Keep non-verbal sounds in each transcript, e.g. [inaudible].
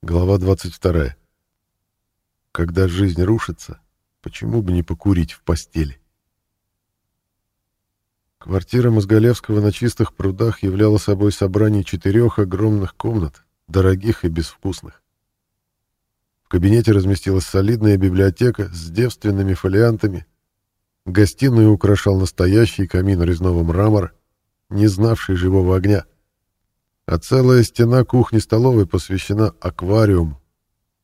Глава 22. Когда жизнь рушится, почему бы не покурить в постели? Квартира Мозголевского на чистых прудах являла собой собрание четырех огромных комнат, дорогих и безвкусных. В кабинете разместилась солидная библиотека с девственными фолиантами. Гостиную украшал настоящий камин резного мрамора, не знавший живого огня — а целая стена кухни-столовой посвящена аквариуму,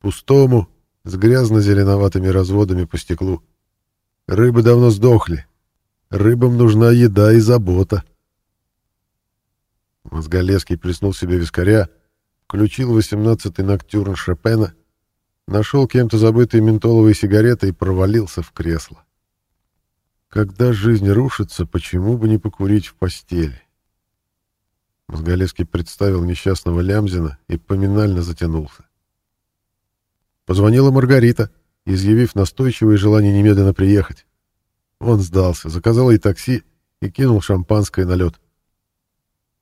пустому, с грязно-зеленоватыми разводами по стеклу. Рыбы давно сдохли. Рыбам нужна еда и забота. Мозголевский плеснул себе вискаря, включил восемнадцатый ноктюрн Шопена, нашел кем-то забытые ментоловые сигареты и провалился в кресло. Когда жизнь рушится, почему бы не покурить в постели? Мозголевский представил несчастного Лямзина и поминально затянулся. Позвонила Маргарита, изъявив настойчивое желание немедленно приехать. Он сдался, заказал ей такси и кинул шампанское на лед.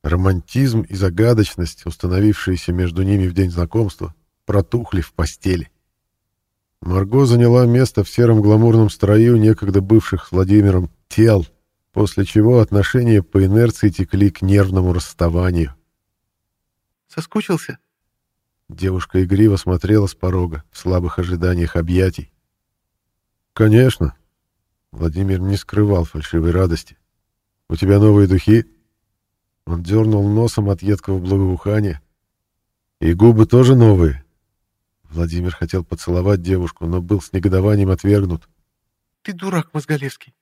Романтизм и загадочность, установившиеся между ними в день знакомства, протухли в постели. Марго заняла место в сером гламурном строю некогда бывших с Владимиром тел — после чего отношения по инерции текли к нервному расставанию. «Соскучился?» Девушка игриво смотрела с порога, в слабых ожиданиях объятий. «Конечно!» Владимир не скрывал фальшивой радости. «У тебя новые духи?» Он дернул носом от едкого благоухания. «И губы тоже новые?» Владимир хотел поцеловать девушку, но был с негодованием отвергнут. «Ты дурак, Мозголевский.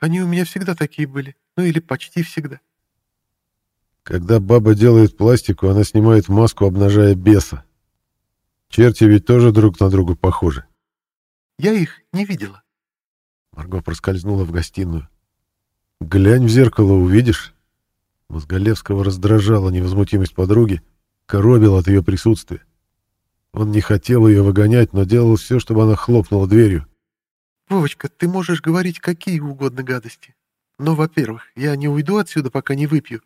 Они у меня всегда такие были. Ну или почти всегда. Когда баба делает пластику, она снимает маску, обнажая беса. Черти ведь тоже друг на друга похожи. Я их не видела. Марго проскользнула в гостиную. «Глянь в зеркало, увидишь?» Мозголевского раздражала невозмутимость подруги, коробил от ее присутствия. Он не хотел ее выгонять, но делал все, чтобы она хлопнула дверью. «Вовочка, ты можешь говорить какие угодно гадости. Но, во-первых, я не уйду отсюда, пока не выпью.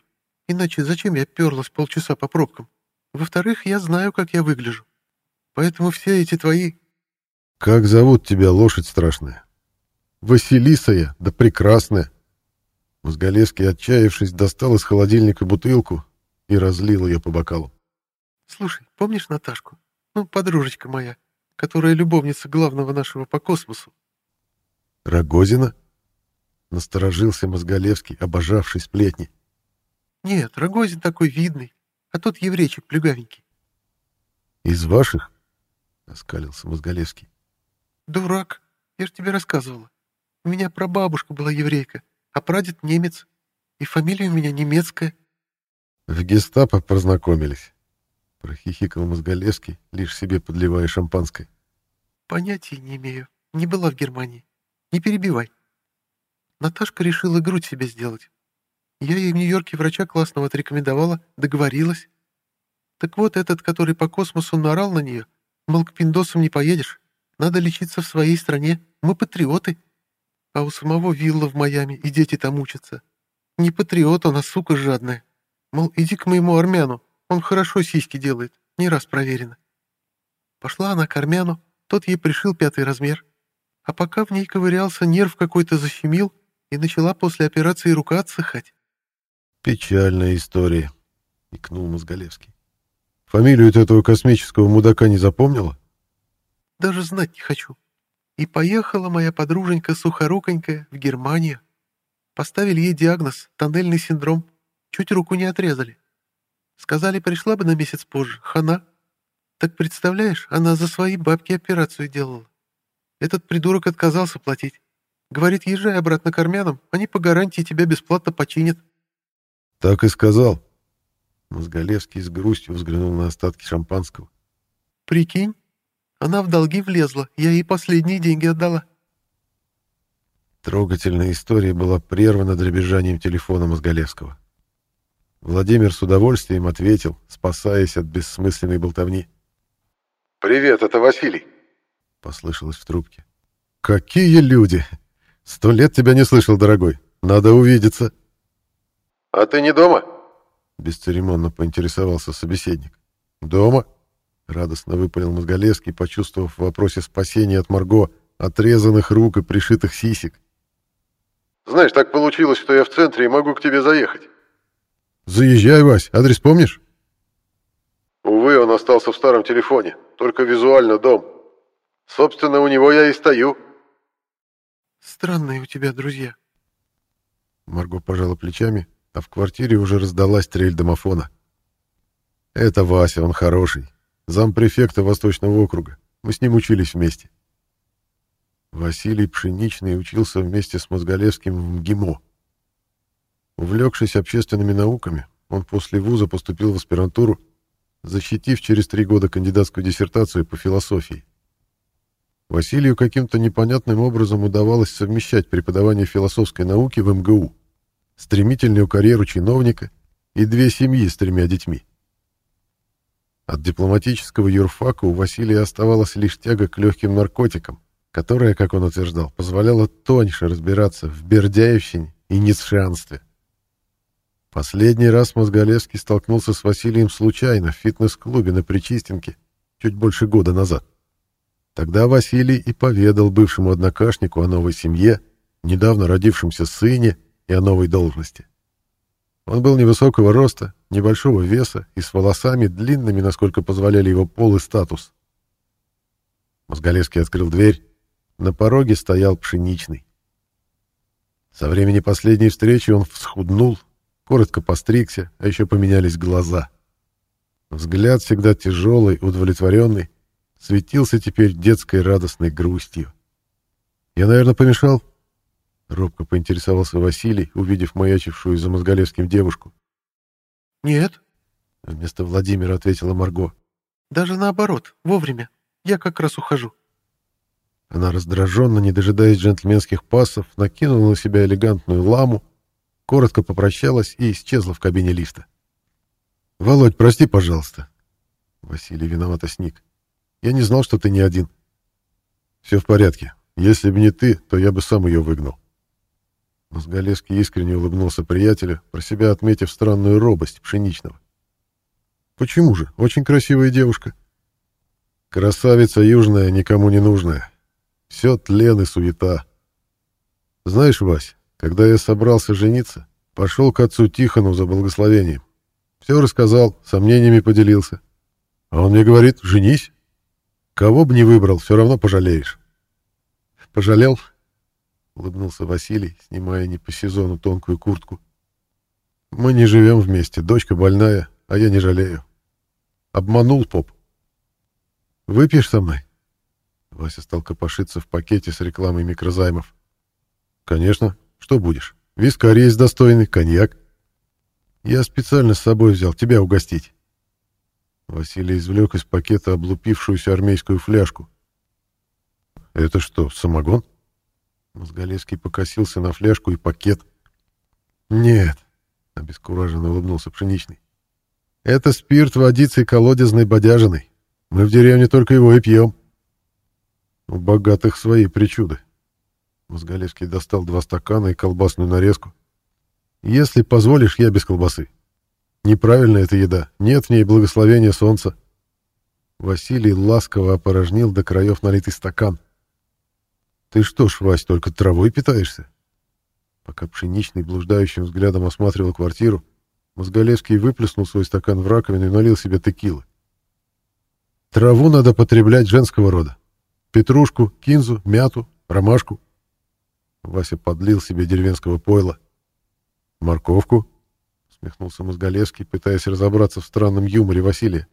Иначе зачем я перлась полчаса по пробкам? Во-вторых, я знаю, как я выгляжу. Поэтому все эти твои...» «Как зовут тебя, лошадь страшная?» «Василиса я, да прекрасная!» Мозголевский, отчаявшись, достал из холодильника бутылку и разлил ее по бокалу. «Слушай, помнишь Наташку? Ну, подружечка моя, которая любовница главного нашего по космосу. Рогозина? Насторожился Мозголевский, обожавший сплетни. Нет, Рогозин такой видный, а тот еврейчик плюгавенький. Из ваших? Оскалился Мозголевский. Дурак, я же тебе рассказывала. У меня прабабушка была еврейка, а прадед немец. И фамилия у меня немецкая. В гестапо познакомились. Прохихикал Мозголевский, лишь себе подливая шампанское. Понятия не имею. Не была в Германии. Не перебивай. Наташка решила грудь себе сделать. Я ей в Нью-Йорке врача классного отрекомендовала, договорилась. Так вот этот, который по космосу наорал на нее, мол, к пиндосам не поедешь, надо лечиться в своей стране, мы патриоты. А у самого вилла в Майами, и дети там учатся. Не патриот он, а сука жадная. Мол, иди к моему армяну, он хорошо сиськи делает, не раз проверено. Пошла она к армяну, тот ей пришил пятый размер. А пока в ней ковырялся, нерв какой-то защемил, и начала после операции рука отсыхать. «Печальная история», — икнул Мозголевский. «Фамилию этого космического мудака не запомнила?» «Даже знать не хочу. И поехала моя подруженька сухоруконькая в Германию. Поставили ей диагноз — тоннельный синдром. Чуть руку не отрезали. Сказали, пришла бы на месяц позже. Хана. Так представляешь, она за свои бабки операцию делала. Этот придурок отказался платить. Говорит, езжай обратно к армянам, они по гарантии тебя бесплатно починят. Так и сказал. Мозголевский с грустью взглянул на остатки шампанского. Прикинь, она в долги влезла, я ей последние деньги отдала. Трогательная история была прервана дребезжанием телефона Мозголевского. Владимир с удовольствием ответил, спасаясь от бессмысленной болтовни. «Привет, это Василий». — послышалось в трубке. «Какие люди! Сто лет тебя не слышал, дорогой. Надо увидеться». «А ты не дома?» — бесцеремонно поинтересовался собеседник. «Дома? Радостно выпалил Мозголевский, почувствовав в вопросе спасения от Марго отрезанных рук и пришитых сисек. «Знаешь, так получилось, что я в центре и могу к тебе заехать». «Заезжай, Вась. Адрес помнишь?» «Увы, он остался в старом телефоне. Только визуально дом. Собственно, у него я и стою». «Странные у тебя друзья». Марго пожала плечами, а в квартире уже раздалась трель домофона. «Это Вася, он хороший. Зампрефекта Восточного округа. Мы с ним учились вместе». Василий Пшеничный учился вместе с Мозголевским в МГИМО. Увлекшись общественными науками, он после вуза поступил в аспирантуру, защитив через три года кандидатскую диссертацию по философии. Василию каким-то непонятным образом удавалось совмещать преподавание философской науки в МГУ, стремительную карьеру чиновника и две семьи с тремя детьми. От дипломатического юрфака у Василия оставалась лишь тяга к легким наркотикам, которая, как он утверждал, позволяла тоньше разбираться в бердяевщине и ницшанстве. Последний раз Мозголевский столкнулся с Василием случайно в фитнес-клубе на Причистенке чуть больше года назад. Тогда Василий и поведал бывшему однокашнику о новой семье, недавно родившемся сыне и о новой должности. Он был невысокого роста, небольшого веса и с волосами длинными, насколько позволяли его пол и статус. Мозголевский открыл дверь. На пороге стоял пшеничный. Со времени последней встречи он всхуднул, коротко постригся, а еще поменялись глаза. Взгляд всегда тяжелый, удовлетворенный, светился теперь детской радостной грустью. «Я, наверное, помешал?» Робко поинтересовался Василий, увидев маячившую за Мозголевским девушку. «Нет», — вместо Владимира ответила Марго. «Даже наоборот, вовремя. Я как раз ухожу». Она раздраженно, не дожидаясь джентльменских пассов, накинула на себя элегантную ламу, коротко попрощалась и исчезла в кабине лифта. «Володь, прости, пожалуйста». Василий виновато сник. «Я не знал, что ты не один». «Все в порядке. Если бы не ты, то я бы сам ее выгнал». Мозголевский искренне улыбнулся приятелю, про себя отметив странную робость пшеничного. «Почему же? Очень красивая девушка». «Красавица южная, никому не нужная. Все тлен и суета. Знаешь, Вась, когда я собрался жениться, пошел к отцу Тихону за благословением. Все рассказал, сомнениями поделился. А он мне говорит, женись. Кого бы не выбрал, все равно пожалеешь. Пожалел? Улыбнулся Василий, снимая не по сезону тонкую куртку. Мы не живем вместе, дочка больная, а я не жалею. Обманул поп. Выпьешь со мной? Вася стал копошиться в пакете с рекламой микрозаймов. Конечно, что будешь? Вискарь есть достойный, коньяк. Я специально с собой взял, тебя угостить. Василий извлек из пакета облупившуюся армейскую фляжку. «Это что, самогон?» Мозголевский покосился на фляжку и пакет. «Нет», — обескураженно улыбнулся Пшеничный. «Это спирт водицей колодезной бодяжиной. Мы в деревне только его и пьем». «У богатых свои причуды», Мозголевский достал два стакана и колбасную нарезку. «Если позволишь, я без колбасы. Неправильная эта еда, нет в ней благословения солнца». Василий ласково опорожнил до краев налитый стакан. «Ты что ж, Вась, только травой питаешься?» Пока Пшеничный блуждающим взглядом осматривал квартиру, Мозголевский выплеснул свой стакан в раковину и налил себе текилы. «Траву надо потреблять женского рода. Петрушку, кинзу, мяту, ромашку. Вася подлил себе деревенского пойла. «Морковку?» — смехнулся Мозголевский, пытаясь разобраться в странном юморе Василия.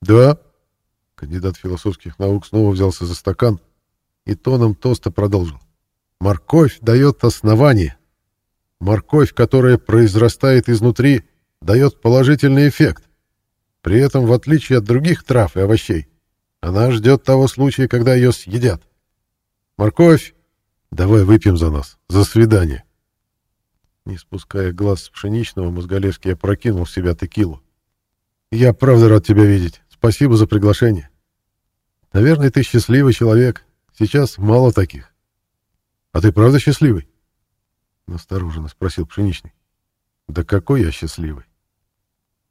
«Да?» — кандидат философских наук снова взялся за стакан и тоном тоста продолжил. «Морковь дает основание. Морковь, которая произрастает изнутри, дает положительный эффект. При этом, в отличие от других трав и овощей, она ждет того случая, когда ее съедят. Морковь Давай выпьем за нас. За свидание. Не спуская глаз с пшеничного, Мозголевский опрокинул в себя текилу. Я правда рад тебя видеть. Спасибо за приглашение. Наверное, ты счастливый человек. Сейчас мало таких. А ты правда счастливый? Настороженно спросил Пшеничный. Да какой я счастливый.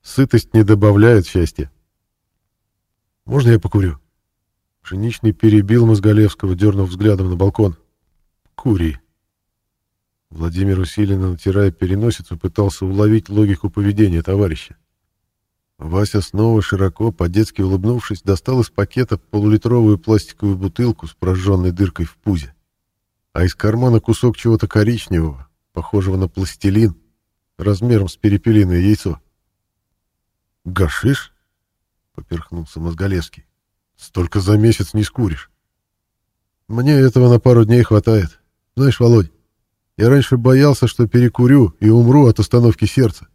Сытость не добавляет счастья. Можно я покурю?» Пшеничный перебил Мозголевского, дернув взглядом на балкон. «Кури». Владимир усиленно, натирая переносицу, пытался уловить логику поведения товарища. Вася снова широко, по-детски улыбнувшись, достал из пакета полулитровую пластиковую бутылку с прожженной дыркой в пузе, а из кармана кусок чего-то коричневого, похожего на пластилин, размером с перепелиное яйцо. «Гашиш?» — поперхнулся Мозголевский. «Столько за месяц не скуришь». «Мне этого на пару дней хватает. Знаешь, Володь, я раньше боялся, что перекурю и умру от остановки сердца.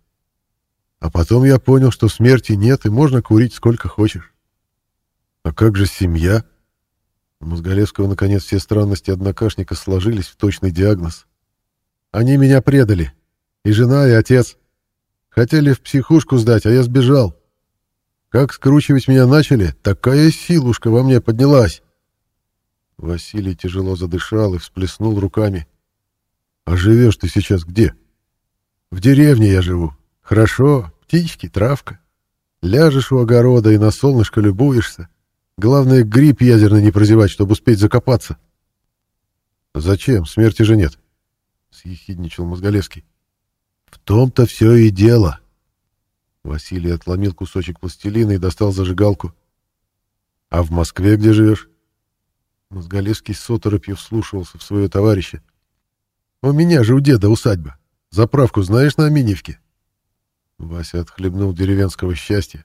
А потом я понял, что смерти нет, и можно курить сколько хочешь. А как же семья? У Мозголевского, наконец, все странности однокашника сложились в точный диагноз. Они меня предали. И жена, и отец. Хотели в психушку сдать, а я сбежал. Как скручивать меня начали, такая силушка во мне поднялась. Василий тяжело задышал и всплеснул руками. «А живешь ты сейчас где?» «В деревне я живу. Хорошо, птички, травка. Ляжешь у огорода и на солнышко любуешься. Главное, гриб ядерный не прозевать, чтобы успеть закопаться. Зачем? Смерти же нет. Съехидничал Мозголевский. В том-то все и дело. Василий отломил кусочек пластилина и достал зажигалку. А в Москве где живешь? Мозголевский с оторопью вслушивался в своего товарища. У меня же у деда усадьба. Заправку знаешь на Аминевке? Вася отхлебнул деревенского счастья.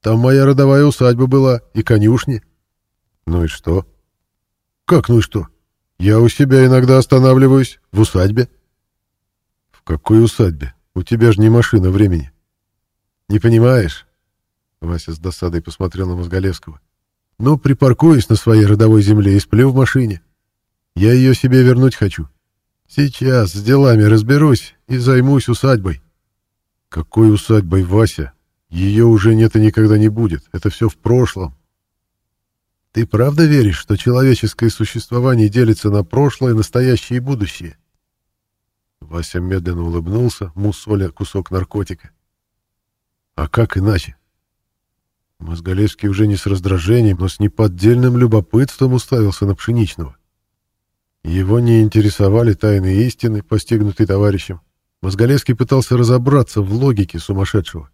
Там моя родовая усадьба была и конюшни. Ну и что? Как ну и что? Я у себя иногда останавливаюсь в усадьбе. В какой усадьбе? У тебя же не машина времени. Не понимаешь? Вася с досадой посмотрел на Мозголевского. Ну, припаркуюсь на своей родовой земле и сплю в машине. Я ее себе вернуть хочу. Сейчас с делами разберусь и займусь усадьбой. Какой усадьбой, Вася? Ее уже нет и никогда не будет. Это все в прошлом. Ты правда веришь, что человеческое существование делится на прошлое, настоящее и будущее? Вася медленно улыбнулся, мусоля кусок наркотика. А как иначе? Мозголевский уже не с раздражением, но с неподдельным любопытством уставился на Пшеничного. Его не интересовали тайны истины, постигнутые товарищем. Мозголевский пытался разобраться в логике сумасшедшего.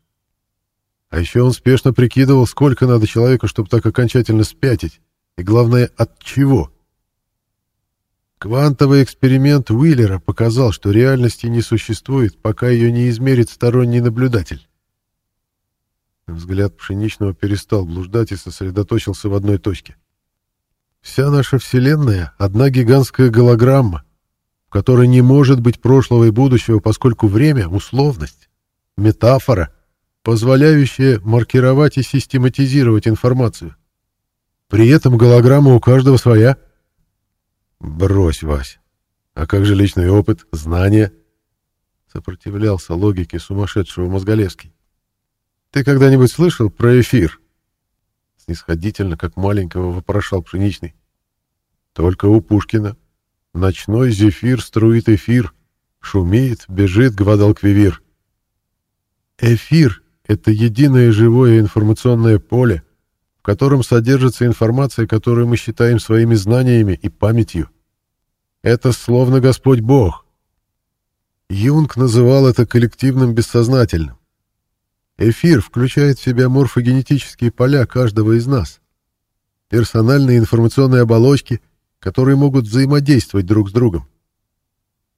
А еще он спешно прикидывал, сколько надо человеку, чтобы так окончательно спятить, и главное, от чего. Квантовый эксперимент Уиллера показал, что реальности не существует, пока ее не измерит сторонний наблюдатель. Взгляд Пшеничного перестал блуждать и сосредоточился в одной точке. Вся наша Вселенная — одна гигантская голограмма, которой не может быть прошлого и будущего, поскольку время — условность, метафора, позволяющая маркировать и систематизировать информацию. При этом голограмма у каждого своя. Брось, Вась. А как же личный опыт, знания? Сопротивлялся логике сумасшедшего Мозголевский. Ты когда-нибудь слышал про эфир? Снисходительно, как маленького, вопрошал Пшеничный. Только у Пушкина. Ночной зефир струит эфир, шумит, бежит Гвадалквивир. Эфир — это единое живое информационное поле, в котором содержится информация, которую мы считаем своими знаниями и памятью. Это словно Господь Бог. Юнг называл это коллективным бессознательным. Эфир включает в себя морфогенетические поля каждого из нас, персональные информационные оболочки — которые могут взаимодействовать друг с другом.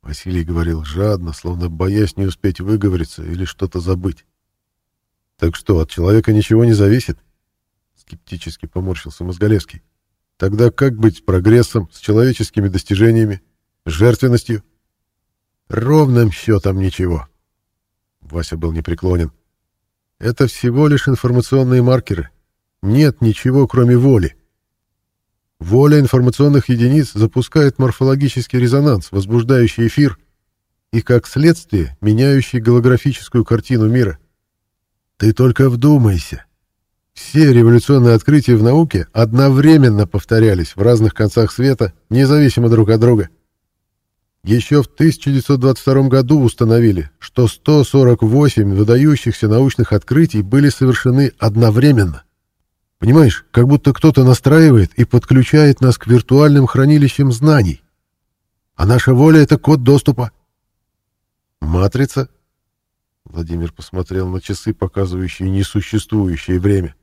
Василий говорил жадно, словно боясь не успеть выговориться или что-то забыть. «Так что, от человека ничего не зависит?» Скептически поморщился Мозголевский. «Тогда как быть с прогрессом, с человеческими достижениями, с жертвенностью?» «Ровным счетом ничего». Вася был непреклонен. «Это всего лишь информационные маркеры. Нет ничего, кроме воли. Воля информационных единиц запускает морфологический резонанс, возбуждающий эфир, и, как следствие, меняющий голографическую картину мира. Ты только вдумайся. Все революционные открытия в науке одновременно повторялись в разных концах света, независимо друг от друга. Еще в 1922 году установили, что 148 выдающихся научных открытий были совершены одновременно. Понимаешь, как будто кто-то настраивает и подключает нас к виртуальным хранилищам знаний. А наша воля — это код доступа. Матрица? Владимир посмотрел на часы, показывающие несуществующее время.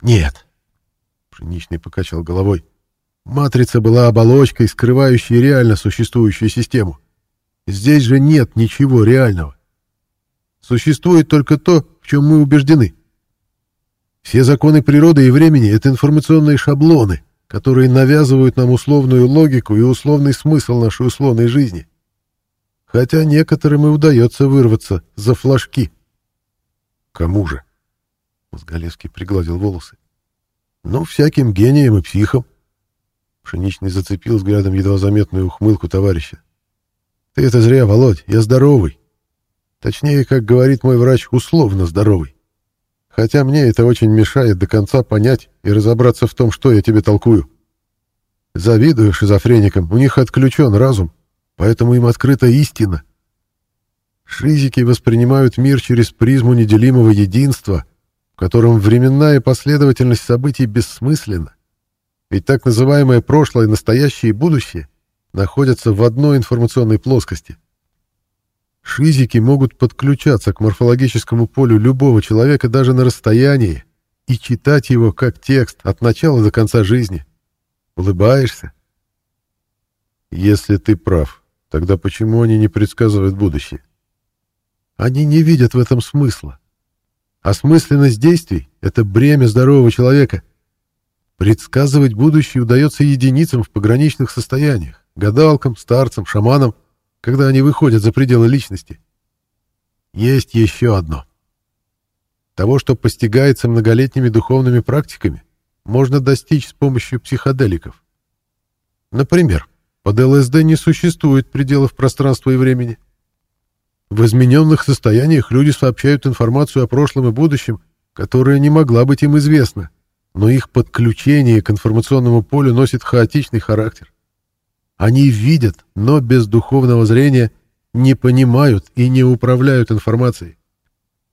Нет. Пшеничный покачал головой. Матрица была оболочкой, скрывающей реально существующую систему. Здесь же нет ничего реального. Существует только то, в чем мы убеждены. Все законы природы и времени — это информационные шаблоны, которые навязывают нам условную логику и условный смысл нашей условной жизни. Хотя некоторым и удается вырваться за флажки. Кому же? Мозголевский пригладил волосы. Ну, всяким гением и психом. Пшеничный зацепил взглядом едва заметную ухмылку товарища. Ты это зря, Володь, я здоровый. Точнее, как говорит мой врач, условно здоровый. Хотя мне это очень мешает до конца понять и разобраться в том, что я тебе толкую. Завидую шизофреникам, у них отключен разум, поэтому им открыта истина. Шизики воспринимают мир через призму неделимого единства, в котором временная последовательность событий бессмысленна. Ведь так называемое прошлое, настоящее и будущее находятся в одной информационной плоскости — Шизики могут подключаться к морфологическому полю любого человека даже на расстоянии и читать его как текст от начала до конца жизни. Улыбаешься? Если ты прав, тогда почему они не предсказывают будущее? Они не видят в этом смысла. Осмысленность действий — это бремя здорового человека. Предсказывать будущее удается единицам в пограничных состояниях, гадалкам, старцам, шаманам — когда они выходят за пределы личности. Есть еще одно. Того, что постигается многолетними духовными практиками, можно достичь с помощью психоделиков. Например, под ЛСД не существует пределов пространства и времени. В измененных состояниях люди сообщают информацию о прошлом и будущем, которая не могла быть им известна, но их подключение к информационному полю носит хаотичный характер. Они видят, но без духовного зрения не понимают и не управляют информацией.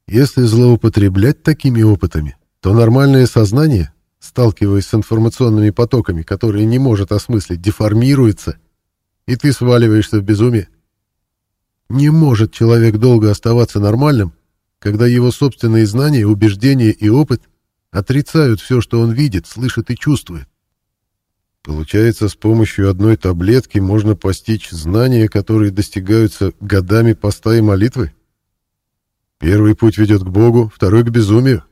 Если злоупотреблять такими опытами, то нормальное сознание, сталкиваясь с информационными потоками, которые не может осмыслить, деформируется, и ты сваливаешься в безумие. Не может человек долго оставаться нормальным, когда его собственные знания, убеждения и опыт отрицают все, что он видит, слышит и чувствует. Получается, с помощью одной таблетки можно постичь знания, которые достигаются годами поста и молитвы? Первый путь ведет к Богу, второй — к безумию.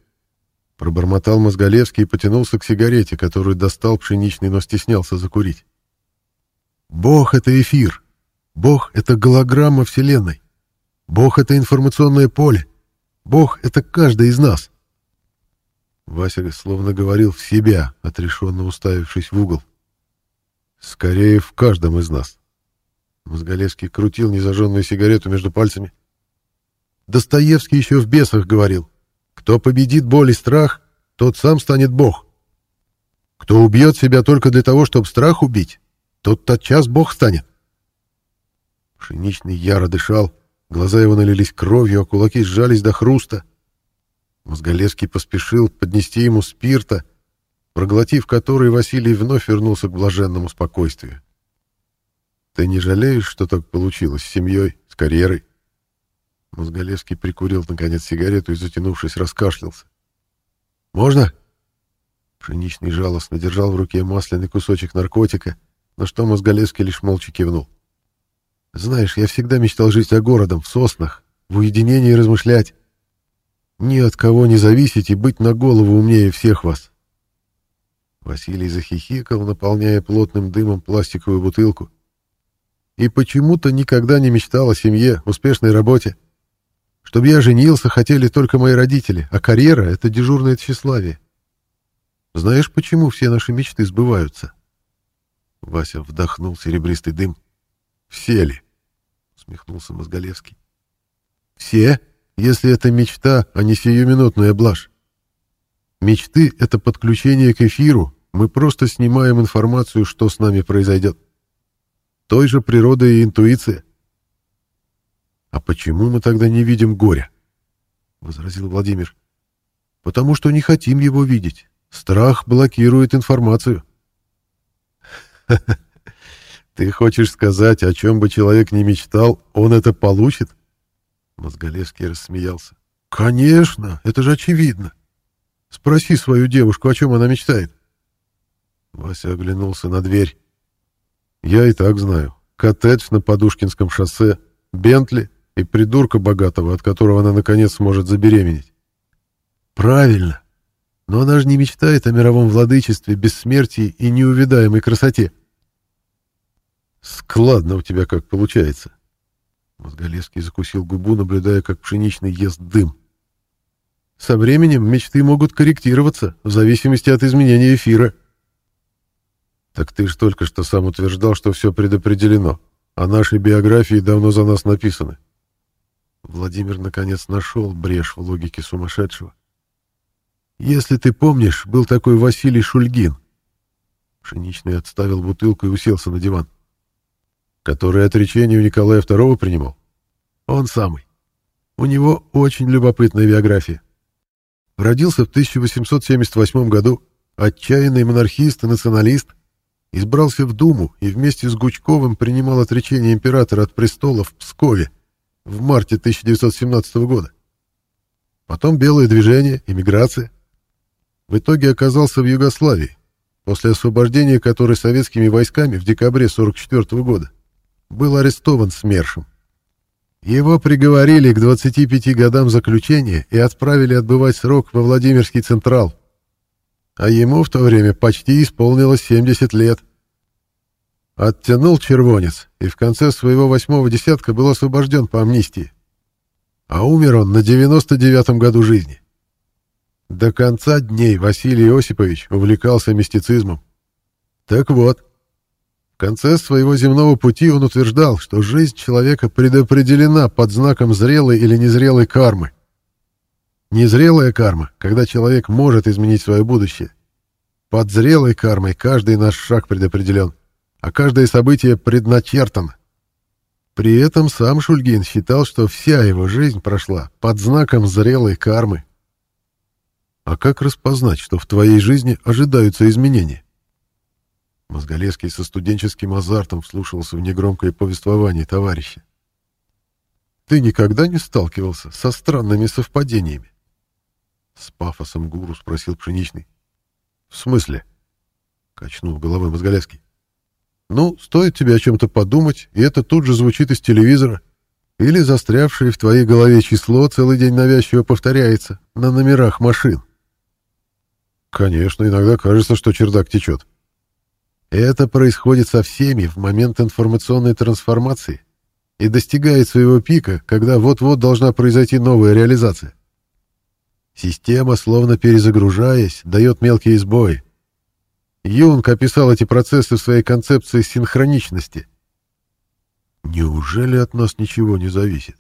Пробормотал Мозголевский и потянулся к сигарете, которую достал пшеничный, но стеснялся закурить. Бог — это эфир. Бог — это голограмма Вселенной. Бог — это информационное поле. Бог — это каждый из нас. Вася словно говорил в себя, отрешенно уставившись в угол. Скорее, в каждом из нас. Мозголевский крутил незажженную сигарету между пальцами. Достоевский еще в «Бесах» говорил. Кто победит боль и страх, тот сам станет Бог. Кто убьет себя только для того, чтобы страх убить, тот тотчас Бог станет. Пшеничный яро дышал, глаза его налились кровью, а кулаки сжались до хруста. Мозголевский поспешил поднести ему спирта, проглотив который, Василий вновь вернулся к блаженному спокойствию. «Ты не жалеешь, что так получилось с семьей, с карьерой?» Мозголевский прикурил, наконец, сигарету и, затянувшись, раскашлялся. «Можно?» Пшеничный жалостно держал в руке масляный кусочек наркотика, на что Мозголевский лишь молча кивнул. «Знаешь, я всегда мечтал жить за городом, в соснах, в уединении размышлять. Ни от кого не зависеть и быть на голову умнее всех вас. Василий захихикал, наполняя плотным дымом пластиковую бутылку. И почему-то никогда не мечтал о семье, успешной работе. Чтобы я женился, хотели только мои родители, а карьера — это дежурное тщеславие. Знаешь, почему все наши мечты сбываются? Вася вдохнул серебристый дым. Все ли? Смехнулся Мозголевский. Все, если это мечта, а не сиюминутная блажь. Мечты — это подключение к эфиру, мы просто снимаем информацию, что с нами произойдет. Той же природа и интуиция. «А почему мы тогда не видим горя?» — возразил Владимир. «Потому что не хотим его видеть. Страх блокирует информацию. [laughs] Ты хочешь сказать, о чем бы человек ни мечтал, он это получит? Мозголевский рассмеялся. Конечно, это же очевидно. Спроси свою девушку, о чем она мечтает. Вася оглянулся на дверь. Я и так знаю. Коттедж на Подушкинском шоссе, Бентли и придурка богатого, от которого она наконец сможет забеременеть. Правильно. Но она же не мечтает о мировом владычестве, бессмертии и неувидаемой красоте. Складно у тебя как получается. Мозголевский закусил губу, наблюдая, как пшеничный ест дым. Со временем мечты могут корректироваться в зависимости от изменения эфира. Так ты ж только что сам утверждал, что все предопределено, а наши биографии давно за нас написаны. Владимир наконец нашел брешь в логике сумасшедшего. Если ты помнишь, был такой Василий Шульгин. Пшеничный отставил бутылку и уселся на диван. Который отречение у Николая II принимал. Он самый. У него очень любопытная биография. Родился в 1878 году, отчаянный монархист и националист, избрался в Думу и вместе с Гучковым принимал отречение императора от престола в Пскове в марте 1917 года. Потом белое движение, эмиграция. В итоге оказался в Югославии, после освобождения которой советскими войсками в декабре 1944 года был арестован СМЕРШем. Его приговорили к 25 годам заключения и отправили отбывать срок во Владимирский Централ. А ему в то время почти исполнилось 70 лет. Оттянул червонец и в конце своего восьмого десятка был освобожден по амнистии. А умер он на 99-м году жизни. До конца дней Василий Осипович увлекался мистицизмом. Так вот, конце своего земного пути он утверждал, что жизнь человека предопределена под знаком зрелой или незрелой кармы. Незрелая карма, когда человек может изменить свое будущее. Под зрелой кармой каждый наш шаг предопределен, а каждое событие предначертано. При этом сам Шульгин считал, что вся его жизнь прошла под знаком зрелой кармы. А как распознать, что в твоей жизни ожидаются изменения? Мозголевский со студенческим азартом вслушивался в негромкое повествование товарища. «Ты никогда не сталкивался со странными совпадениями?» С пафосом гуру спросил Пшеничный. «В смысле?» — качнул головой Мозголевский. «Ну, стоит тебе о чем-то подумать, и это тут же звучит из телевизора. Или застрявшее в твоей голове число целый день навязчиво повторяется на номерах машин». «Конечно, иногда кажется, что чердак течет», это происходит со всеми в момент информационной трансформации и достигает своего пика, когда вот-вот должна произойти новая реализация. Система, словно перезагружаясь, дает мелкие сбои. Юнг описал эти процессы в своей концепции синхроничности. «Неужели от нас ничего не зависит?»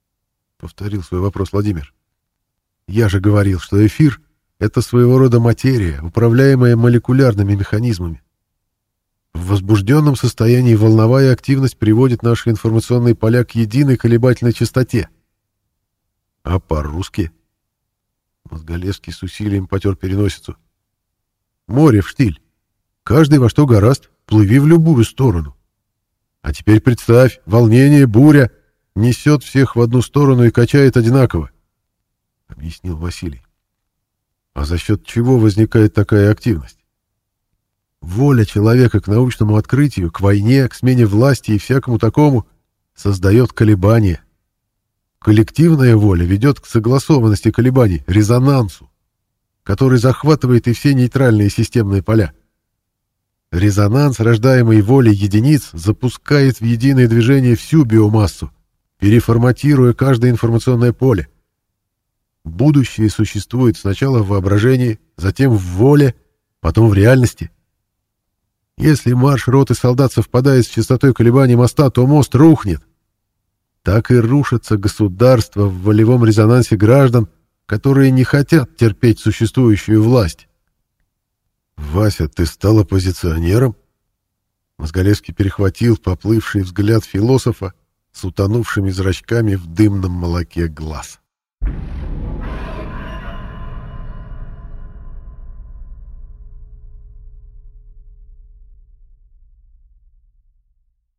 — повторил свой вопрос Владимир. «Я же говорил, что эфир — это своего рода материя, управляемая молекулярными механизмами. В возбужденном состоянии волновая активность приводит наши информационные поля к единой колебательной частоте. А по-русски? Мозголевский с усилием потер переносицу. Море в штиль. Каждый во что гораст, плыви в любую сторону. А теперь представь, волнение, буря несет всех в одну сторону и качает одинаково, — объяснил Василий. А за счет чего возникает такая активность? Воля человека к научному открытию, к войне, к смене власти и всякому такому создает колебания. Коллективная воля ведет к согласованности колебаний, резонансу, который захватывает и все нейтральные системные поля. Резонанс, рождаемый волей единиц, запускает в единое движение всю биомассу, переформатируя каждое информационное поле. Будущее существует сначала в воображении, затем в воле, потом в реальности. Если марш роты солдат совпадает с частотой колебаний моста, то мост рухнет. Так и рушится государство в волевом резонансе граждан, которые не хотят терпеть существующую власть. «Вася, ты стал оппозиционером?» Мозголевский перехватил поплывший взгляд философа с утонувшими зрачками в дымном молоке глаз. You.